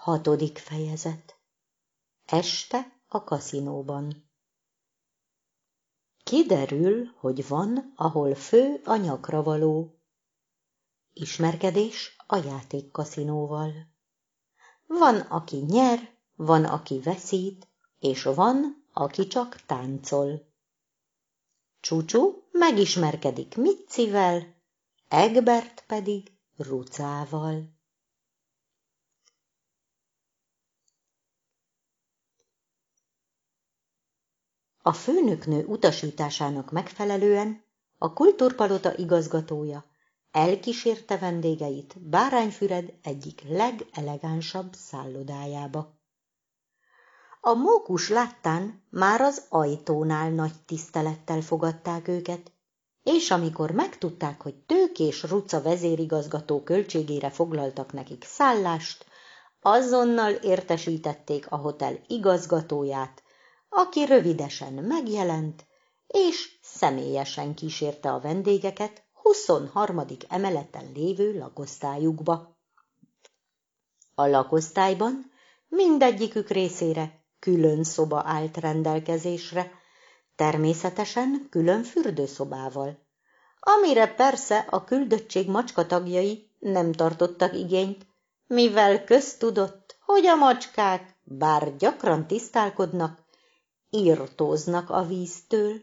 Hatodik fejezet Este a kaszinóban Kiderül, hogy van, ahol fő a nyakra való. Ismerkedés a játékkaszinóval. Van, aki nyer, van, aki veszít, és van, aki csak táncol. Csúcsú megismerkedik Micivel, Egbert pedig Rucával. A főnöknő utasításának megfelelően a kultúrpalota igazgatója elkísérte vendégeit Bárányfüred egyik legelegánsabb szállodájába. A mókus láttán már az ajtónál nagy tisztelettel fogadták őket, és amikor megtudták, hogy Tőkés Ruca vezérigazgató költségére foglaltak nekik szállást, azonnal értesítették a hotel igazgatóját, aki rövidesen megjelent, és személyesen kísérte a vendégeket 23. emeleten lévő lakosztályukba. A lakosztályban mindegyikük részére külön szoba állt rendelkezésre, természetesen külön fürdőszobával, amire persze a küldöttség macska tagjai nem tartottak igényt, mivel köztudott, hogy a macskák, bár gyakran tisztálkodnak, írtóznak a víztől.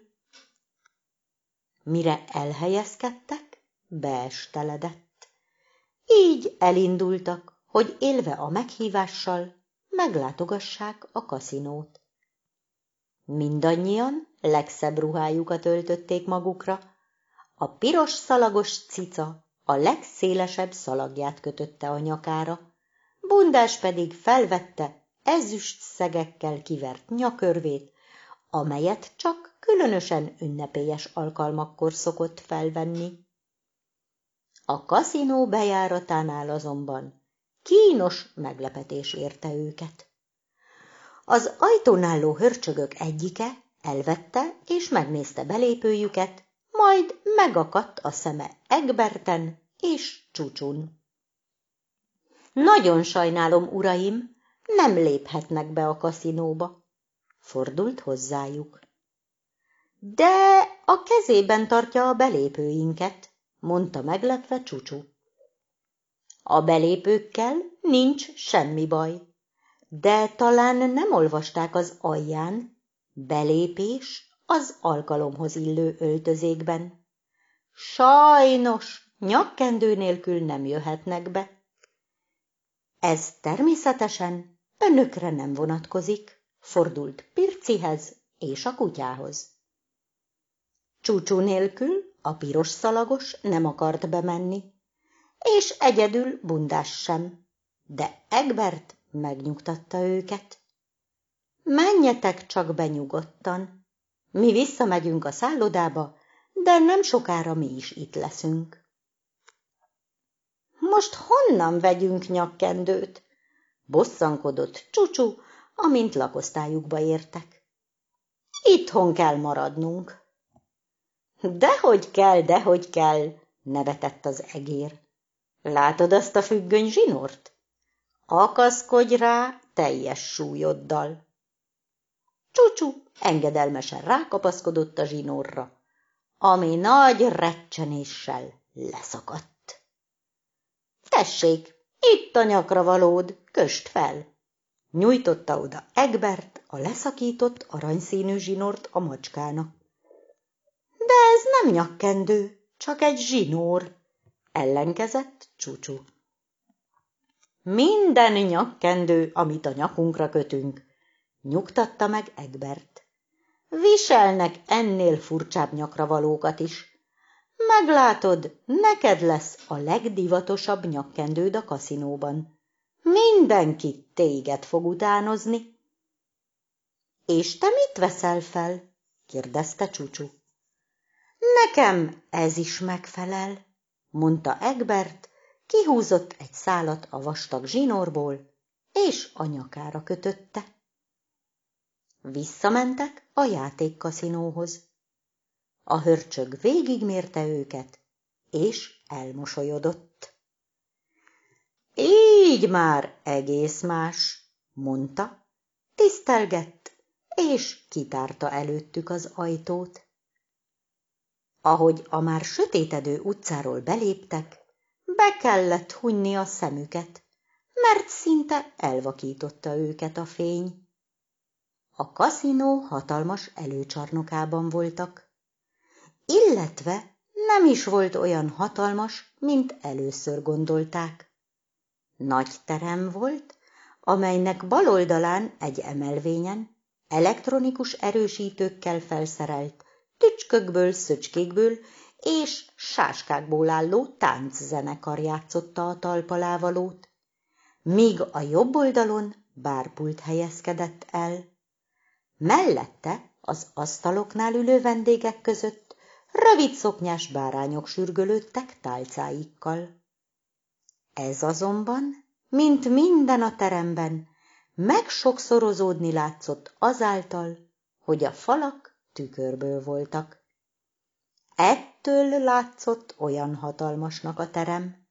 Mire elhelyezkedtek, beesteledett. Így elindultak, hogy élve a meghívással meglátogassák a kaszinót. Mindannyian legszebb ruhájukat öltötték magukra, a piros szalagos cica a legszélesebb szalagját kötötte a nyakára, Bundás pedig felvette ezüst szegekkel kivert nyakörvét, amelyet csak különösen ünnepélyes alkalmakkor szokott felvenni. A kaszinó bejáratánál azonban kínos meglepetés érte őket. Az ajtón álló hörcsögök egyike elvette és megnézte belépőjüket, majd megakadt a szeme Egberten és Csúcsun. Nagyon sajnálom, uraim, nem léphetnek be a kaszinóba fordult hozzájuk. De a kezében tartja a belépőinket, mondta meglepve Csucsu. A belépőkkel nincs semmi baj, de talán nem olvasták az alján. Belépés az alkalomhoz illő öltözékben. Sajnos, nyakkendő nélkül nem jöhetnek be. Ez természetesen önökre nem vonatkozik fordult Pircihez és a kutyához. Csúcsú nélkül a piros szalagos nem akart bemenni, és egyedül bundás sem, de Egbert megnyugtatta őket. Menjetek csak be nyugodtan, mi visszamegyünk a szállodába, de nem sokára mi is itt leszünk. Most honnan vegyünk nyakkendőt? Bosszankodott Csucsú, amint lakosztályukba értek. Itthon kell maradnunk. Dehogy kell, dehogy kell, nevetett az egér. Látod azt a függöny zsinort? Akaszkodj rá teljes súlyoddal. Csúcsú engedelmesen rákapaszkodott a zsinórra, ami nagy recsenéssel leszakadt. Tessék, itt a nyakra valód, köst fel! Nyújtotta oda Egbert a leszakított aranyszínű zsinort a macskának. De ez nem nyakkendő, csak egy zsinór, ellenkezett Csúcsú. Minden nyakkendő, amit a nyakunkra kötünk, nyugtatta meg Egbert. Viselnek ennél furcsább nyakravalókat is. Meglátod, neked lesz a legdivatosabb nyakkendőd a kaszinóban. Mindenki téged fog utánozni. És te mit veszel fel? kérdezte Csúcsú. Nekem ez is megfelel, mondta Egbert, kihúzott egy szálat a vastag zsinórból, és a kötötte. Visszamentek a játékkaszinóhoz. A hörcsög végigmérte őket, és elmosolyodott. így már egész más, mondta, tisztelgett, és kitárta előttük az ajtót. Ahogy a már sötétedő utcáról beléptek, be kellett hunyni a szemüket, mert szinte elvakította őket a fény. A kaszinó hatalmas előcsarnokában voltak, illetve nem is volt olyan hatalmas, mint először gondolták. Nagy terem volt, amelynek bal oldalán egy emelvényen, elektronikus erősítőkkel felszerelt, tücskökből, szöcskékből és sáskákból álló tánczenekar játszotta a talpalávalót, míg a jobb oldalon bárpult helyezkedett el. Mellette az asztaloknál ülő vendégek között rövid szoknyás bárányok sürgölődtek tálcáikkal. Ez azonban, mint minden a teremben, megsokszorozódni látszott azáltal, hogy a falak tükörből voltak. Ettől látszott olyan hatalmasnak a terem.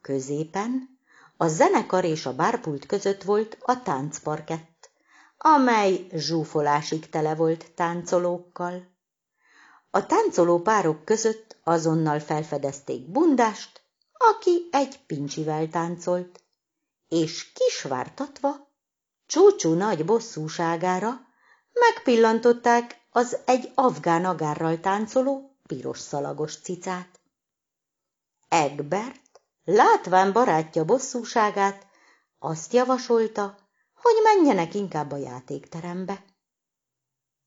Középen a zenekar és a bárpult között volt a táncparkett, amely zsúfolásig tele volt táncolókkal. A táncoló párok között azonnal felfedezték bundást, aki egy pincsivel táncolt, és kisvártatva, csúcsú nagy bosszúságára megpillantották az egy afgán agárral táncoló piros szalagos cicát. Egbert, látván barátja bosszúságát, azt javasolta, hogy menjenek inkább a játékterembe.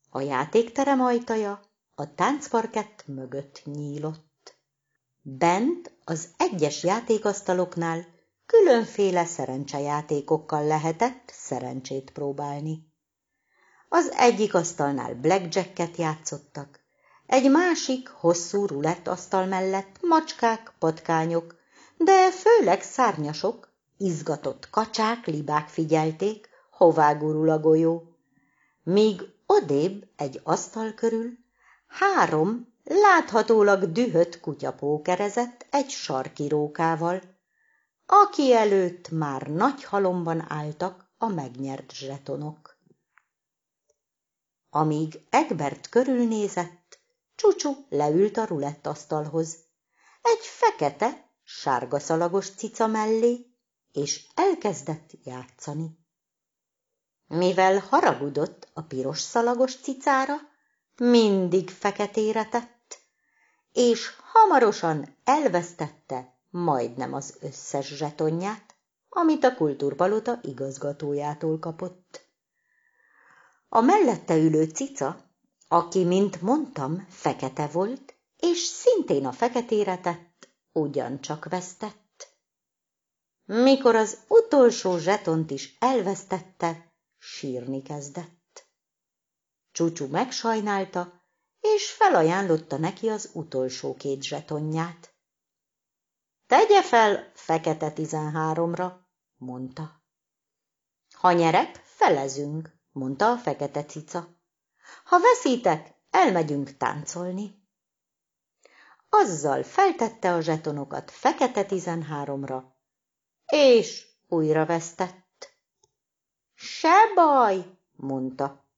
A játékterem ajtaja a táncparkett mögött nyílott. Bent az egyes játékasztaloknál különféle szerencsejátékokkal lehetett szerencsét próbálni. Az egyik asztalnál blackjacket játszottak, egy másik hosszú rulett asztal mellett macskák, patkányok, de főleg szárnyasok, izgatott kacsák, libák figyelték, hová gurul a golyó. Míg odébb egy asztal körül három láthatólag dühött kutyapó kerezett egy sarkirókával, aki előtt már nagy halomban álltak a megnyert zsetonok. Amíg Egbert körülnézett, Csúcsú leült a rulettasztalhoz. Egy fekete, sárga szalagos cica mellé, és elkezdett játszani. Mivel haragudott a piros szalagos cicára, mindig feketére tett, és hamarosan elvesztette majdnem az összes zsetonját, amit a kultúrpalota igazgatójától kapott. A mellette ülő cica, aki, mint mondtam, fekete volt, és szintén a feketére tett, ugyancsak vesztett. Mikor az utolsó zsetont is elvesztette, sírni kezdett. Csúcsú megsajnálta, és felajánlotta neki az utolsó két zsetonját. Tegye fel fekete tizenháromra, mondta. Ha nyerek, felezünk mondta a fekete cica. Ha veszítek, elmegyünk táncolni. Azzal feltette a zsetonokat fekete tizenháromra, és újra vesztett. Se baj, mondta.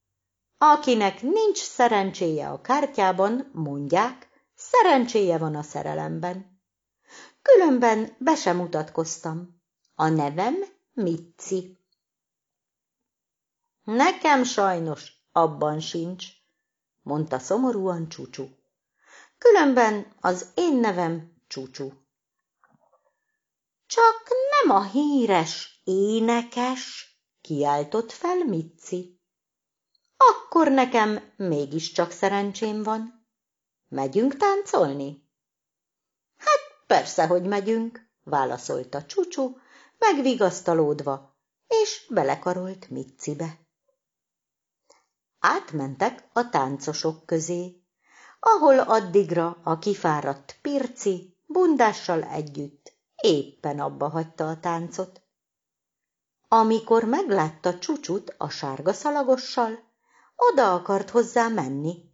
Akinek nincs szerencséje a kártyában, mondják, szerencséje van a szerelemben. Különben be sem mutatkoztam. A nevem Mitzi. Nekem sajnos abban sincs, mondta szomorúan Csúcsú. Különben az én nevem Csúcsú. Csak nem a híres énekes, kiáltott fel Mici. Akkor nekem mégiscsak szerencsém van. Megyünk táncolni? Hát persze, hogy megyünk, válaszolta Csúcsú, megvigasztalódva, és belekarolt Micibe. Átmentek a táncosok közé, ahol addigra a kifáradt Pirci bundással együtt éppen abba hagyta a táncot. Amikor meglátta csúcsut a sárga szalagossal, oda akart hozzá menni,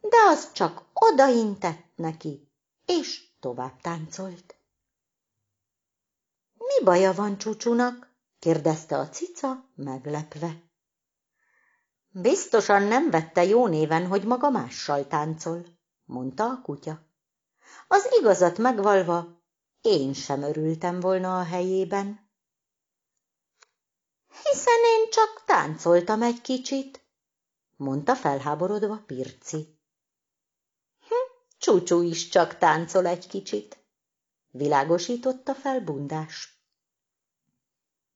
de az csak odaintett neki, és tovább táncolt. Mi baja van csúcsúnak? kérdezte a cica, meglepve. Biztosan nem vette jó néven, hogy maga mással táncol, mondta a kutya. Az igazat megvalva, én sem örültem volna a helyében. Hiszen én csak táncoltam egy kicsit, mondta felháborodva Pirci. Hm, csúcsú is csak táncol egy kicsit, világosította fel Bundás.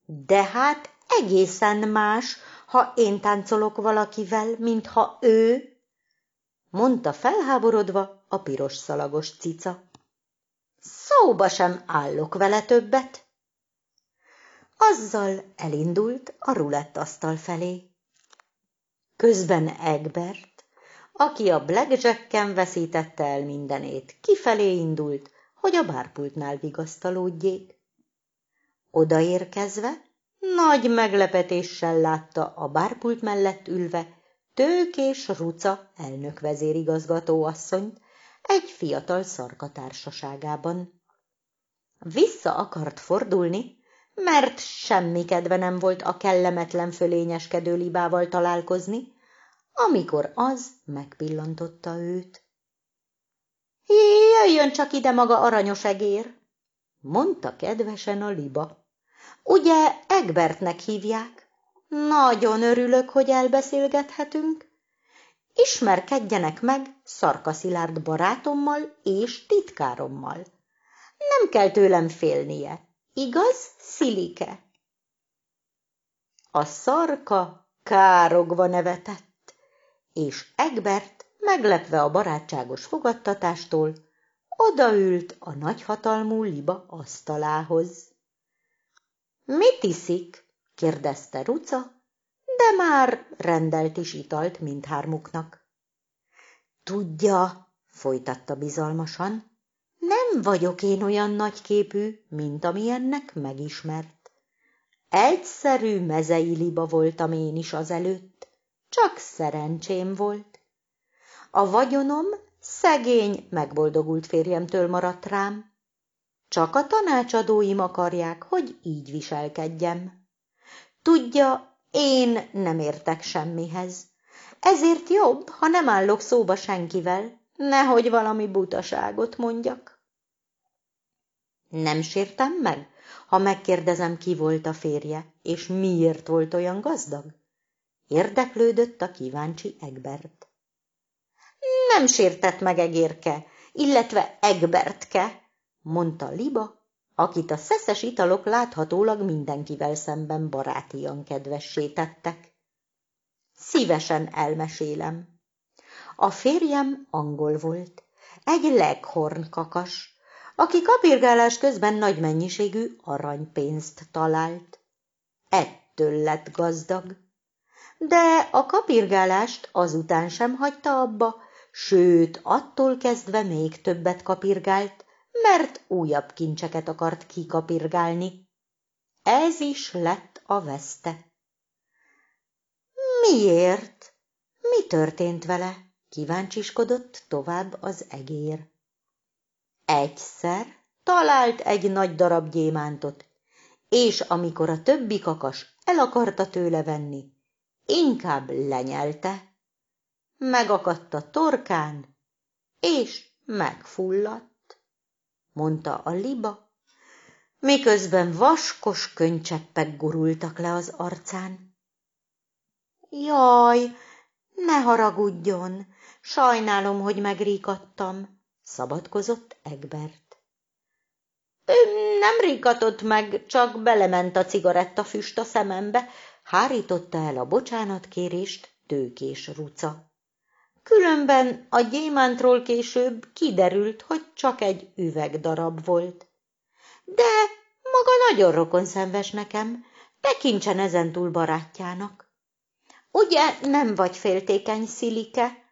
De hát egészen más, ha én táncolok valakivel, mint ha ő, mondta felháborodva a piros szalagos cica. Szóba sem állok vele többet. Azzal elindult a rulettasztal felé. Közben Egbert, aki a blackjacken veszítette el mindenét, kifelé indult, hogy a bárpultnál vigasztalódjék. Odaérkezve, nagy meglepetéssel látta a bárpult mellett ülve Tőkés Ruca elnök vezérigazgató asszonyt egy fiatal szarka társaságában. Vissza akart fordulni, mert semmi kedve nem volt a kellemetlen fölényeskedő libával találkozni, amikor az megpillantotta őt. Jöjjön csak ide maga aranyos egér, mondta kedvesen a liba. Ugye Egbertnek hívják? Nagyon örülök, hogy elbeszélgethetünk. Ismerkedjenek meg Szarkaszilárd barátommal és titkárommal. Nem kell tőlem félnie. Igaz, Szilike? A szarka károgva nevetett, és Egbert, meglepve a barátságos fogadtatástól, odaült a nagyhatalmú liba asztalához. Mit iszik? kérdezte Ruca, de már rendelt is italt mindhármuknak. Tudja, folytatta bizalmasan, nem vagyok én olyan nagyképű, mint amilyennek megismert. Egyszerű mezei liba voltam én is azelőtt, csak szerencsém volt. A vagyonom szegény, megboldogult férjemtől maradt rám, csak a tanácsadóim akarják, hogy így viselkedjem. Tudja, én nem értek semmihez. Ezért jobb, ha nem állok szóba senkivel, nehogy valami butaságot mondjak. Nem sértem meg, ha megkérdezem, ki volt a férje, és miért volt olyan gazdag? Érdeklődött a kíváncsi Egbert. Nem sértett meg egérke, illetve Egbertke, mondta Liba, akit a szeszes italok láthatólag mindenkivel szemben barátian kedvessé tettek. Szívesen elmesélem. A férjem angol volt, egy leghorn kakas, aki kapirgálás közben nagy mennyiségű aranypénzt talált. Ettől lett gazdag. De a kapirgálást azután sem hagyta abba, sőt, attól kezdve még többet kapirgált, mert újabb kincseket akart kikapirgálni. Ez is lett a veszte. Miért? Mi történt vele? Kíváncsiskodott tovább az egér. Egyszer talált egy nagy darab gyémántot, és amikor a többi kakas el akarta tőle venni, inkább lenyelte. Megakadt a torkán, és megfulladt mondta a liba, miközben vaskos könycseppek gurultak le az arcán. Jaj, ne haragudjon, sajnálom, hogy megríkadtam, szabadkozott Egbert. Ő nem ríkatott meg, csak belement a cigarettafüst a szemembe, hárította el a bocsánatkérést tőkés ruca. Különben a gyémántról később kiderült, hogy csak egy üvegdarab volt. De maga nagyon rokonszenves nekem, tekintsen ezentúl barátjának. Ugye nem vagy féltékeny, Szilike?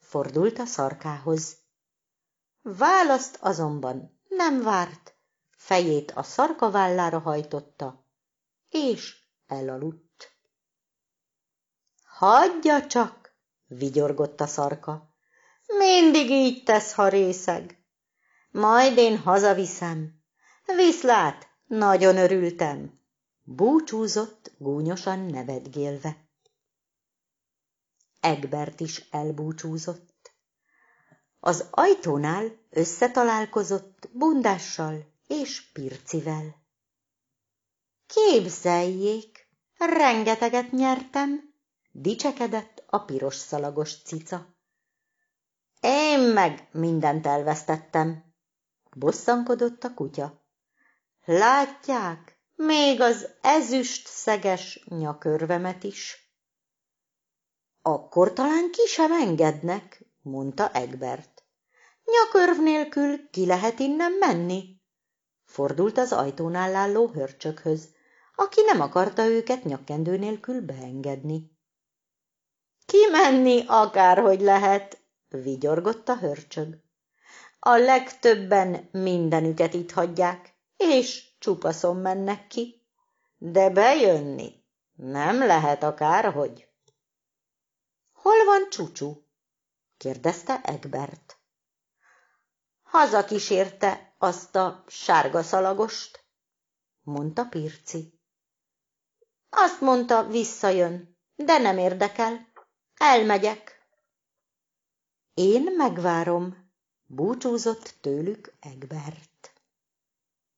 Fordult a szarkához. Választ azonban nem várt, fejét a szarka vállára hajtotta, és elaludt. Hagyja csak, vigyorgott a szarka. Mindig így tesz, ha részeg. Majd én hazaviszem. Viszlát, Nagyon örültem, búcsúzott gúnyosan nevetgélve. Egbert is elbúcsúzott. Az ajtónál összetalálkozott bundással és pircivel. Képzeljék, rengeteget nyertem, dicsekedett a piros szalagos cica. Én meg mindent elvesztettem, bosszankodott a kutya. Látják, még az ezüst szeges nyakörvemet is. Akkor talán ki sem engednek, mondta Egbert. Nyakörv nélkül ki lehet innen menni? Fordult az ajtónál álló hörcsökhöz, aki nem akarta őket nyakkendő nélkül beengedni. Kimenni akárhogy lehet, vigyorgott a hörcsög. A legtöbben mindenüket itt hagyják, és csupaszon mennek ki. De bejönni nem lehet akárhogy. Hol van Csucsu? kérdezte Egbert. Hazakísérte azt a sárga szalagost, mondta Pirci. Azt mondta, visszajön, de nem érdekel. Elmegyek. Én megvárom, búcsúzott tőlük Egbert.